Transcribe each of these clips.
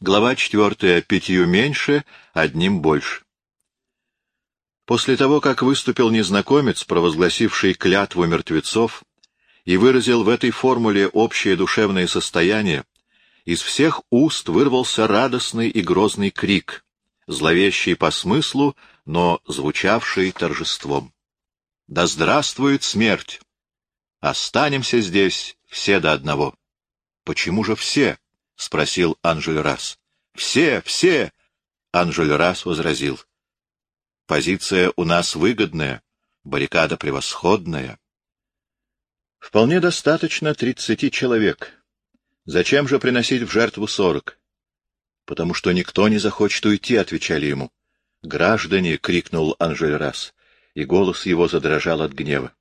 Глава четвертая. Пятью меньше, одним больше. После того, как выступил незнакомец, провозгласивший клятву мертвецов, и выразил в этой формуле общее душевное состояние, из всех уст вырвался радостный и грозный крик, зловещий по смыслу, но звучавший торжеством. «Да здравствует смерть! Останемся здесь все до одного». «Почему же все?» — спросил Анжель Расс. «Все, все!» — Анжель Расс возразил. «Позиция у нас выгодная, баррикада превосходная». «Вполне достаточно тридцати человек. Зачем же приносить в жертву сорок?» «Потому что никто не захочет уйти», — отвечали ему. «Граждане!» — крикнул Анжель Расс, и голос его задрожал от гнева.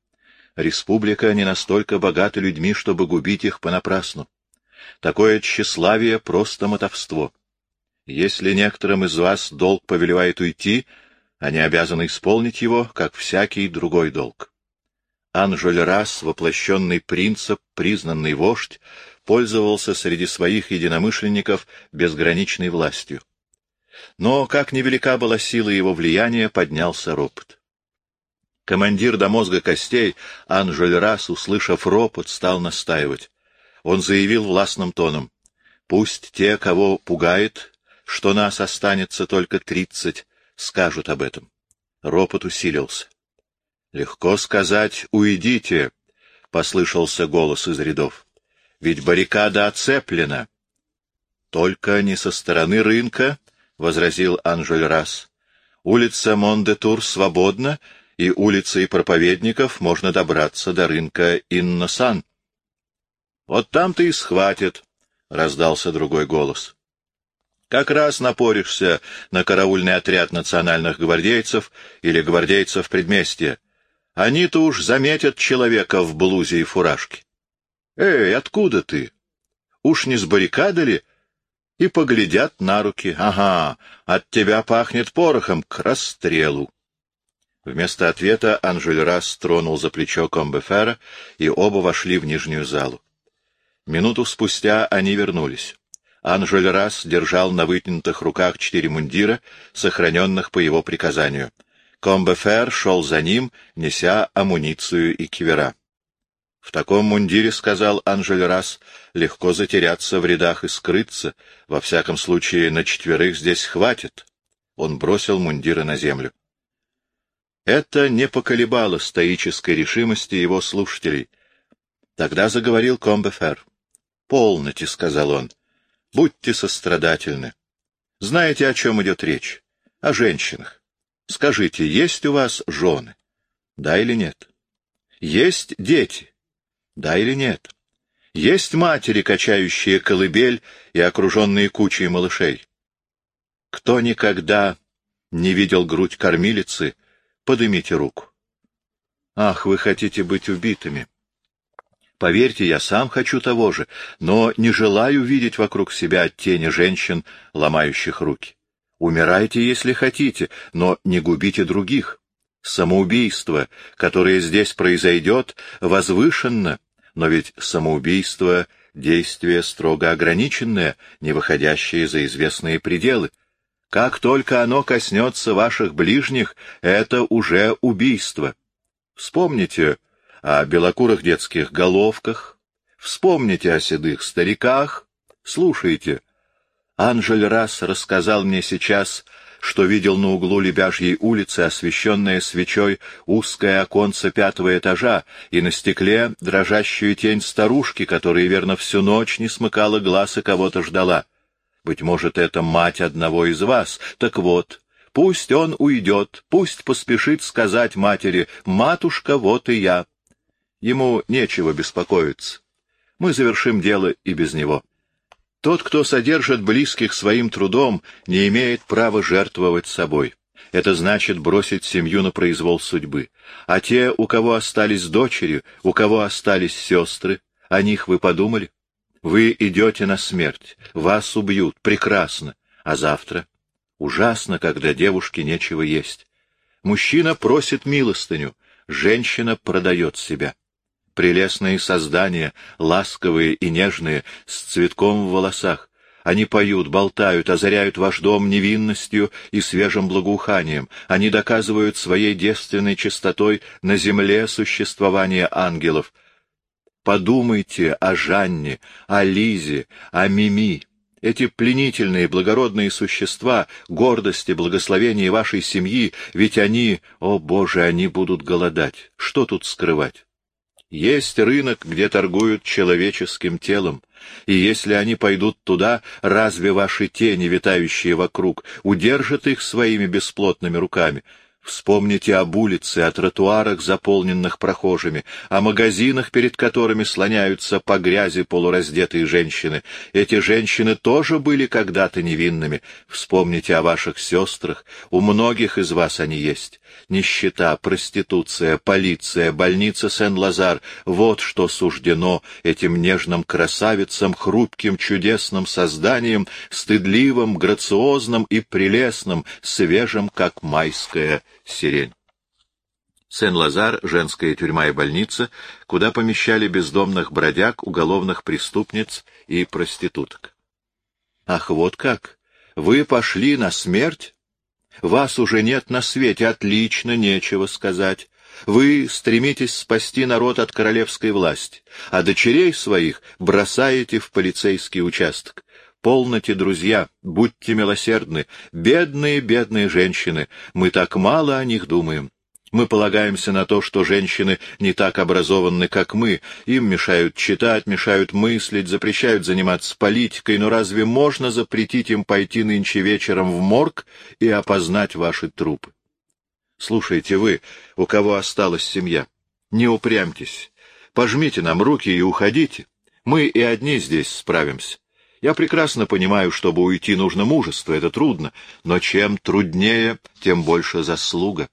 «Республика не настолько богата людьми, чтобы губить их понапрасну. Такое тщеславие — просто мотовство. Если некоторым из вас долг повелевает уйти, они обязаны исполнить его, как всякий другой долг. Анжель Рас, воплощенный принцип, признанный вождь, пользовался среди своих единомышленников безграничной властью. Но, как невелика была сила его влияния, поднялся ропот. Командир до мозга костей Анжель Рас, услышав ропот, стал настаивать он заявил властным тоном, «Пусть те, кого пугает, что нас останется только тридцать, скажут об этом». Ропот усилился. «Легко сказать, уйдите», — послышался голос из рядов. «Ведь баррикада оцеплена». «Только не со стороны рынка», — возразил Анжель Расс. «Улица Мондетур свободна, и улицей проповедников можно добраться до рынка Инносан». Вот там тебя и схватят, — раздался другой голос. Как раз напоришься на караульный отряд национальных гвардейцев или гвардейцев предместья. Они-то уж заметят человека в блузе и фуражке. Эй, откуда ты? Уж не с баррикады ли? И поглядят на руки. Ага, от тебя пахнет порохом к расстрелу. Вместо ответа Анжель Расс тронул за плечо Комбефера, и оба вошли в нижнюю залу. Минуту спустя они вернулись. Анжель Расс держал на вытянутых руках четыре мундира, сохраненных по его приказанию. Комбефер шел за ним, неся амуницию и кивера. — В таком мундире, — сказал Анжель Расс, — легко затеряться в рядах и скрыться. Во всяком случае, на четверых здесь хватит. Он бросил мундиры на землю. Это не поколебало стоической решимости его слушателей. Тогда заговорил Комбефер. — Полноте, — сказал он. — Будьте сострадательны. Знаете, о чем идет речь? О женщинах. Скажите, есть у вас жены? Да или нет? Есть дети? Да или нет? Есть матери, качающие колыбель и окруженные кучей малышей? Кто никогда не видел грудь кормилицы, подымите руку. Ах, вы хотите быть убитыми. Поверьте, я сам хочу того же, но не желаю видеть вокруг себя тени женщин, ломающих руки. Умирайте, если хотите, но не губите других. Самоубийство, которое здесь произойдет, возвышенно, но ведь самоубийство — действие строго ограниченное, не выходящее за известные пределы. Как только оно коснется ваших ближних, это уже убийство. Вспомните о белокурых детских головках, вспомните о седых стариках, слушайте. Анжель раз рассказал мне сейчас, что видел на углу Лебяжьей улицы, освещенное свечой узкое оконце пятого этажа, и на стекле дрожащую тень старушки, которая, верно, всю ночь не смыкала глаз и кого-то ждала. Быть может, это мать одного из вас. Так вот, пусть он уйдет, пусть поспешит сказать матери, «Матушка, вот и я». Ему нечего беспокоиться. Мы завершим дело и без него. Тот, кто содержит близких своим трудом, не имеет права жертвовать собой. Это значит бросить семью на произвол судьбы. А те, у кого остались дочери, у кого остались сестры, о них вы подумали? Вы идете на смерть, вас убьют, прекрасно. А завтра? Ужасно, когда девушке нечего есть. Мужчина просит милостыню, женщина продает себя прелестные создания, ласковые и нежные, с цветком в волосах. Они поют, болтают, озаряют ваш дом невинностью и свежим благоуханием. Они доказывают своей девственной чистотой на земле существование ангелов. Подумайте о Жанне, о Лизе, о Мими. Эти пленительные, благородные существа, гордости, благословения вашей семьи, ведь они, о Боже, они будут голодать. Что тут скрывать? Есть рынок, где торгуют человеческим телом, и если они пойдут туда, разве ваши тени, витающие вокруг, удержат их своими бесплотными руками? Вспомните об улице, о тротуарах, заполненных прохожими, о магазинах, перед которыми слоняются по грязи полураздетые женщины. Эти женщины тоже были когда-то невинными. Вспомните о ваших сестрах. У многих из вас они есть. Нищета, проституция, полиция, больница Сен-Лазар — вот что суждено этим нежным красавицам, хрупким, чудесным созданием, стыдливым, грациозным и прелестным, свежим, как майская сирень. Сен-Лазар — женская тюрьма и больница, куда помещали бездомных бродяг, уголовных преступниц и проституток. Ах, вот как! Вы пошли на смерть? Вас уже нет на свете, отлично, нечего сказать. Вы стремитесь спасти народ от королевской власти, а дочерей своих бросаете в полицейский участок. Полноте, друзья, будьте милосердны. Бедные, бедные женщины, мы так мало о них думаем. Мы полагаемся на то, что женщины не так образованы, как мы. Им мешают читать, мешают мыслить, запрещают заниматься политикой. Но разве можно запретить им пойти нынче вечером в морг и опознать ваши трупы? Слушайте вы, у кого осталась семья, не упрямьтесь. Пожмите нам руки и уходите. Мы и одни здесь справимся. Я прекрасно понимаю, чтобы уйти нужно мужество, это трудно, но чем труднее, тем больше заслуга.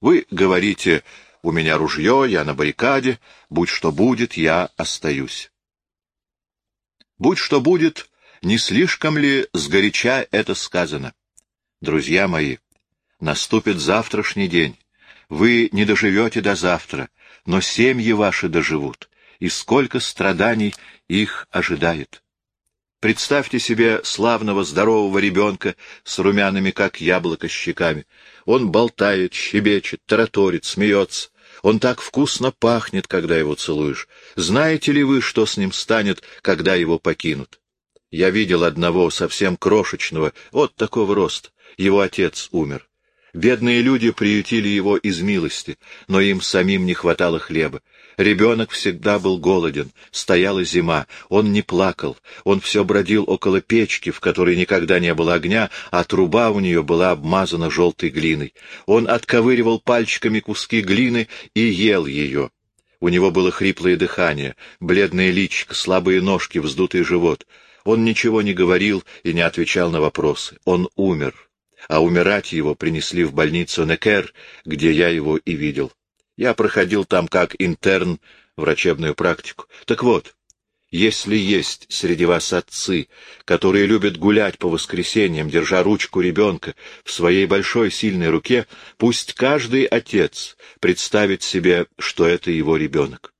Вы говорите, у меня ружье, я на баррикаде, будь что будет, я остаюсь. Будь что будет, не слишком ли сгоряча это сказано? Друзья мои, наступит завтрашний день. Вы не доживете до завтра, но семьи ваши доживут, и сколько страданий их ожидает. Представьте себе славного здорового ребенка с румяными, как яблоко, щеками. Он болтает, щебечет, тараторит, смеется. Он так вкусно пахнет, когда его целуешь. Знаете ли вы, что с ним станет, когда его покинут? Я видел одного, совсем крошечного, вот такого роста. Его отец умер. Бедные люди приютили его из милости, но им самим не хватало хлеба. Ребенок всегда был голоден, стояла зима, он не плакал, он все бродил около печки, в которой никогда не было огня, а труба у нее была обмазана желтой глиной. Он отковыривал пальчиками куски глины и ел ее. У него было хриплое дыхание, бледное личико, слабые ножки, вздутый живот. Он ничего не говорил и не отвечал на вопросы. Он умер а умирать его принесли в больницу Некер, где я его и видел. Я проходил там как интерн врачебную практику. Так вот, если есть среди вас отцы, которые любят гулять по воскресеньям, держа ручку ребенка в своей большой сильной руке, пусть каждый отец представит себе, что это его ребенок.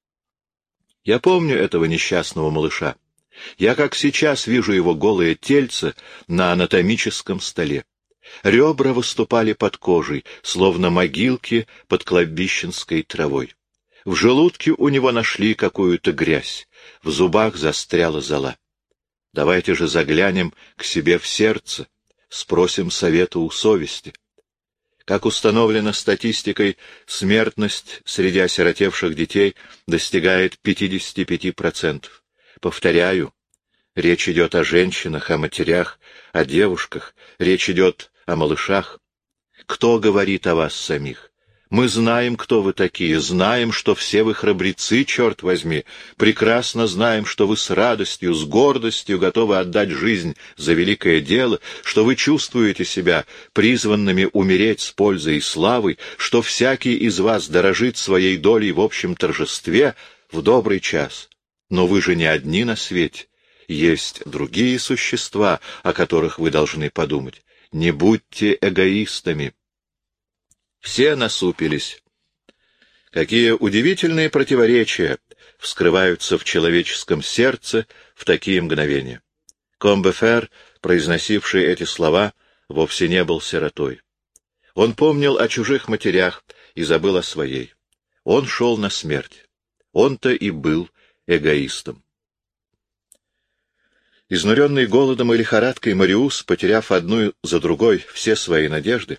Я помню этого несчастного малыша. Я как сейчас вижу его голое тельце на анатомическом столе. Ребра выступали под кожей, словно могилки под кладбищенской травой. В желудке у него нашли какую-то грязь, в зубах застряла зола. Давайте же заглянем к себе в сердце, спросим совета у совести. Как установлено статистикой, смертность среди осиротевших детей достигает 55%. Повторяю, речь идет о женщинах, о матерях, о девушках, речь идет о малышах. Кто говорит о вас самих? Мы знаем, кто вы такие, знаем, что все вы храбрецы, черт возьми, прекрасно знаем, что вы с радостью, с гордостью готовы отдать жизнь за великое дело, что вы чувствуете себя призванными умереть с пользой и славой, что всякий из вас дорожит своей долей в общем торжестве в добрый час. Но вы же не одни на свете. Есть другие существа, о которых вы должны подумать. Не будьте эгоистами. Все насупились. Какие удивительные противоречия вскрываются в человеческом сердце в такие мгновения. Комбефер, произносивший эти слова, вовсе не был сиротой. Он помнил о чужих матерях и забыл о своей. Он шел на смерть. Он-то и был эгоистом. Изнуренный голодом и лихорадкой Мариус, потеряв одну за другой все свои надежды,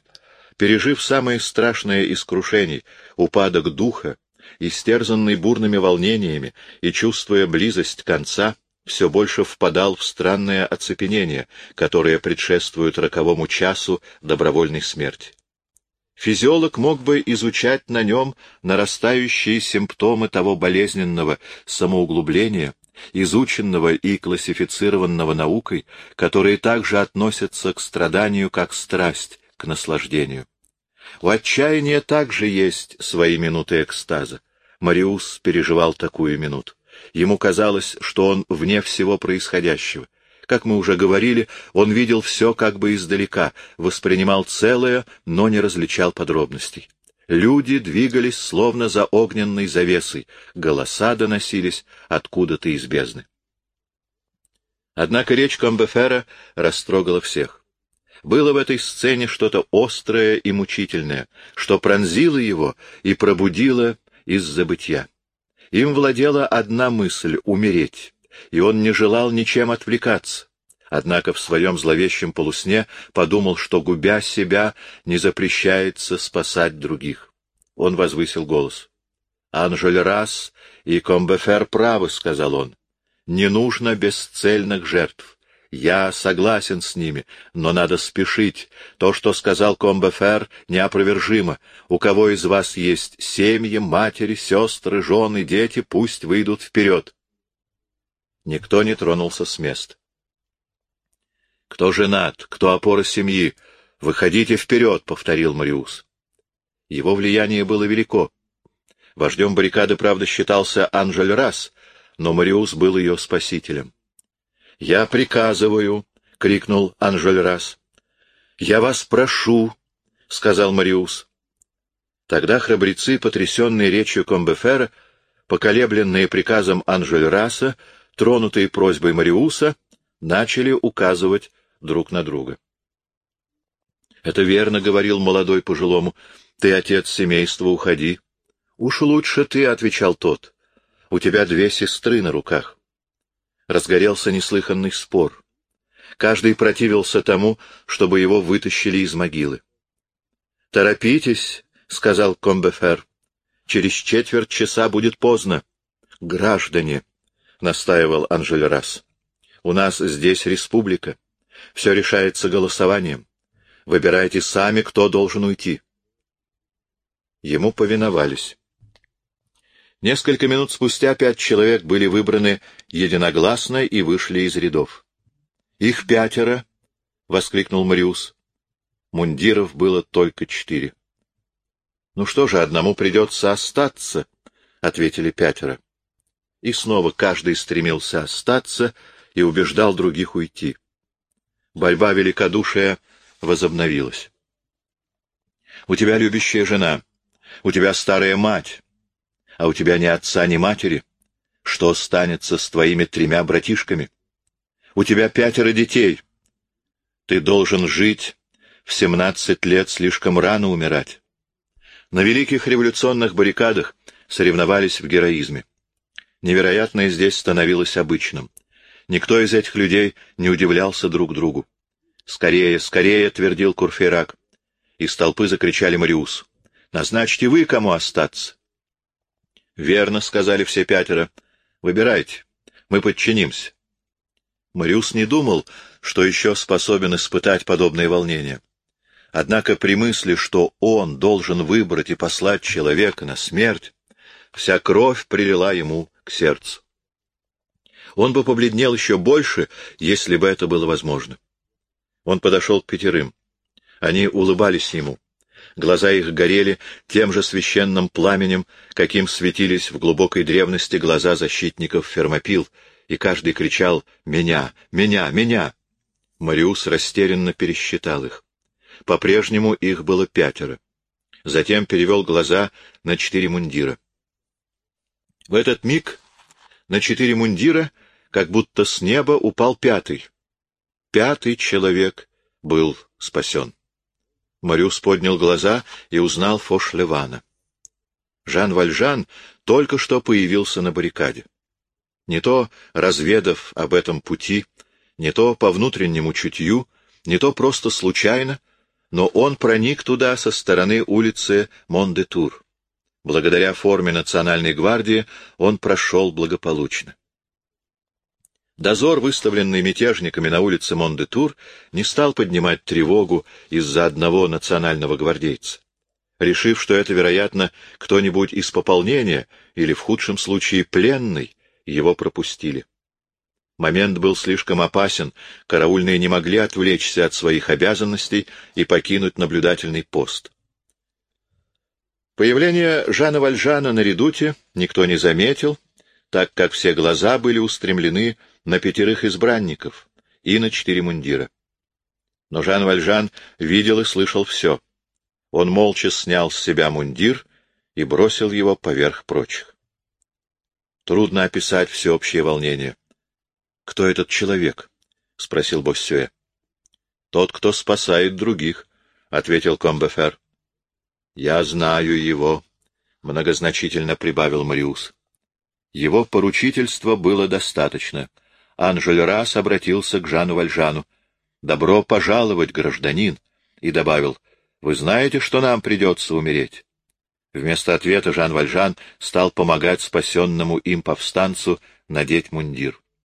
пережив самое страшное из крушений — упадок духа, истерзанный бурными волнениями и чувствуя близость конца, все больше впадал в странное оцепенение, которое предшествует роковому часу добровольной смерти. Физиолог мог бы изучать на нем нарастающие симптомы того болезненного самоуглубления, изученного и классифицированного наукой, которые также относятся к страданию как страсть к наслаждению. У отчаяния также есть свои минуты экстаза. Мариус переживал такую минуту. Ему казалось, что он вне всего происходящего. Как мы уже говорили, он видел все как бы издалека, воспринимал целое, но не различал подробностей. Люди двигались словно за огненной завесой, голоса доносились откуда-то из бездны. Однако речь Комбефера растрогала всех. Было в этой сцене что-то острое и мучительное, что пронзило его и пробудило из забытья. Им владела одна мысль — умереть, и он не желал ничем отвлекаться. Однако в своем зловещем полусне подумал, что, губя себя, не запрещается спасать других. Он возвысил голос. «Анжель Расс и Комбефер правы», — сказал он. «Не нужно бесцельных жертв. Я согласен с ними, но надо спешить. То, что сказал Комбефер, неопровержимо. У кого из вас есть семьи, матери, сестры, жены, дети, пусть выйдут вперед. Никто не тронулся с места. «Кто женат? Кто опора семьи? Выходите вперед!» — повторил Мариус. Его влияние было велико. Вождем баррикады, правда, считался Анжель Расс, но Мариус был ее спасителем. — Я приказываю! — крикнул Анжель Расс. — Я вас прошу! — сказал Мариус. Тогда храбрецы, потрясенные речью Комбефера, поколебленные приказом Анжель Расса, тронутые просьбой Мариуса, начали указывать друг на друга. — Это верно, — говорил молодой пожилому, — ты отец семейства, уходи. — Уж лучше ты, — отвечал тот, — у тебя две сестры на руках. Разгорелся неслыханный спор. Каждый противился тому, чтобы его вытащили из могилы. — Торопитесь, — сказал Комбефер, — через четверть часа будет поздно. — Граждане, — настаивал Анжель Расс. — У нас здесь республика. Все решается голосованием. Выбирайте сами, кто должен уйти. Ему повиновались. Несколько минут спустя пять человек были выбраны единогласно и вышли из рядов. — Их пятеро! — воскликнул Мариус. Мундиров было только четыре. — Ну что же, одному придется остаться, — ответили пятеро. И снова каждый стремился остаться и убеждал других уйти. Борьба великодушия возобновилась. — У тебя любящая жена, у тебя старая мать, а у тебя ни отца, ни матери. Что станется с твоими тремя братишками? У тебя пятеро детей. Ты должен жить, в семнадцать лет слишком рано умирать. На великих революционных баррикадах соревновались в героизме. Невероятное здесь становилось обычным. Никто из этих людей не удивлялся друг другу. «Скорее, скорее!» — твердил Курфейрак. Из толпы закричали Мариус. «Назначьте вы, кому остаться!» «Верно», — сказали все пятеро. «Выбирайте. Мы подчинимся». Мариус не думал, что еще способен испытать подобные волнения. Однако при мысли, что он должен выбрать и послать человека на смерть, вся кровь прилила ему к сердцу. Он бы побледнел еще больше, если бы это было возможно. Он подошел к пятерым. Они улыбались ему. Глаза их горели тем же священным пламенем, каким светились в глубокой древности глаза защитников Фермопил, и каждый кричал «Меня! Меня! Меня!». Мариус растерянно пересчитал их. По-прежнему их было пятеро. Затем перевел глаза на четыре мундира. В этот миг на четыре мундира, как будто с неба, упал пятый, пятый человек был спасен. Мариус поднял глаза и узнал Фошлевана. Жан Вальжан только что появился на баррикаде. Не то разведав об этом пути, не то по внутреннему чутью, не то просто случайно, но он проник туда со стороны улицы Мондетур. Благодаря форме Национальной гвардии он прошел благополучно. Дозор, выставленный мятежниками на улице Мондетур, не стал поднимать тревогу из-за одного национального гвардейца. Решив, что это, вероятно, кто-нибудь из пополнения или, в худшем случае, пленный, его пропустили. Момент был слишком опасен, караульные не могли отвлечься от своих обязанностей и покинуть наблюдательный пост. Появление Жана Вальжана на редуте никто не заметил, так как все глаза были устремлены на пятерых избранников и на четыре мундира. Но Жан Вальжан видел и слышал все. Он молча снял с себя мундир и бросил его поверх прочих. Трудно описать всеобщее волнение. — Кто этот человек? — спросил Боссюэ. — Тот, кто спасает других, — ответил Комбефер. — Я знаю его, — многозначительно прибавил Мариус. Его поручительства было достаточно — Анжель обратился к Жану Вальжану. «Добро пожаловать, гражданин!» и добавил, «Вы знаете, что нам придется умереть?» Вместо ответа Жан Вальжан стал помогать спасенному им повстанцу надеть мундир.